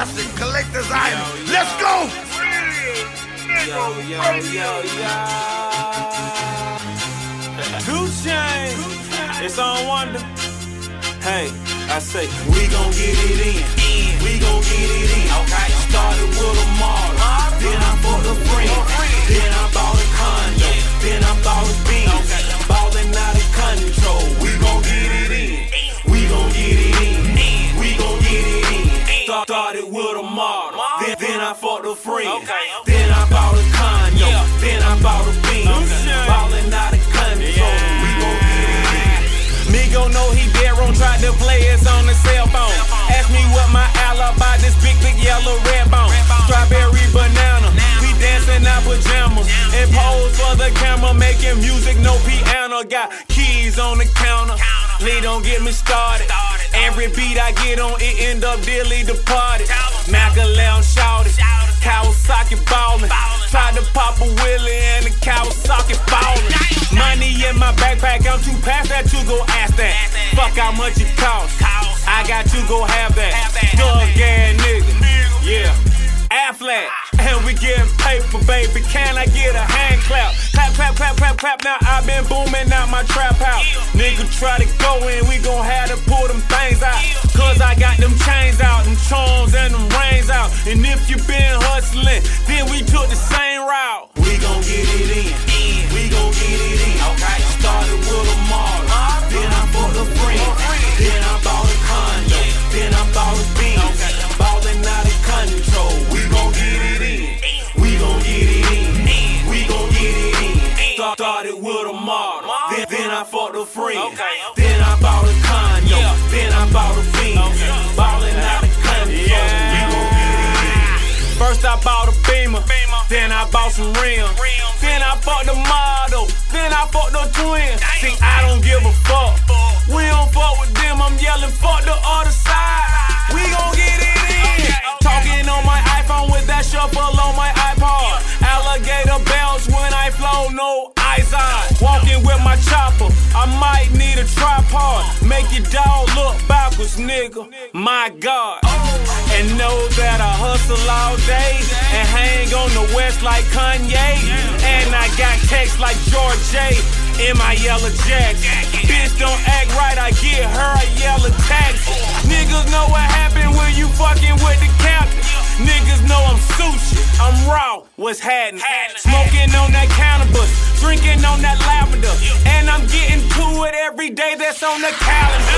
classic collector's item. Let's go! Yo, yo, yo, yo. 2 Chainz. It's on wonder. Hey, I say, we gon' get it in. We gon' Started with a model. Then, then I fought a friend. Then I bought a condo. Then I bought a Benz. Ballin' out of control. We gon' get it. Migo know he dead wrong, tried to play us on the cell phone. Ask me what my alibi, this big, big yellow red bone. Strawberry banana, we dancing our pajamas. And pose for the camera, making music, no piano. Got keys on the counter. Lee, don't get me started. Every beat I get on, it end up dearly departed. Macalam shouted, Kawasaki ballin'. Tried to pop a willie and the Kawasaki ballin'. Money in my backpack, I'm too past that to go ask that. Fuck how much it costs. I got to go have that. Thug ass nigga. Yeah. Affleck. And we getting paper, baby. Can I get a hand clap? Clap, clap, clap, clap, clap. Now i been booming out my trap house. Nigga try to go in, we gon' have to then we took the same route. We gon' get it in. We gon' get it in. Okay. Started with a model. Uh-huh. Then I bought a friend. Then I bought a condo. Then I bought a Benz. Ballin' out of control. We gon' get it in. We gon' get it in. We gon' get it in. Start- Started with a model. Then, then I fought a friend. Then I bought a Beamer, then I bought some rims, then I bought the model, then I bought the twin. See, I don't give a fuck. We don't fuck with them. I'm yelling fuck the other side. We gon' get it in. Talking on my iPhone with that shuffle on my iPod. Alligator bells when I flow, no eyes on. Walking with my chopper, I might need a tripod. Make your dog look backwards, nigga. My God. And know that I hustle all day and hang on the west like Kanye. And I got text like George J in my yellow jacks. Bitch don't act right, I get her a yellow tax. Niggas know what happened when you fucking with the captain. Niggas know I'm sushi, I'm raw, what's happening? Smoking on that cannabis, drinking on that lavender. And I'm getting to it every day that's on the calendar.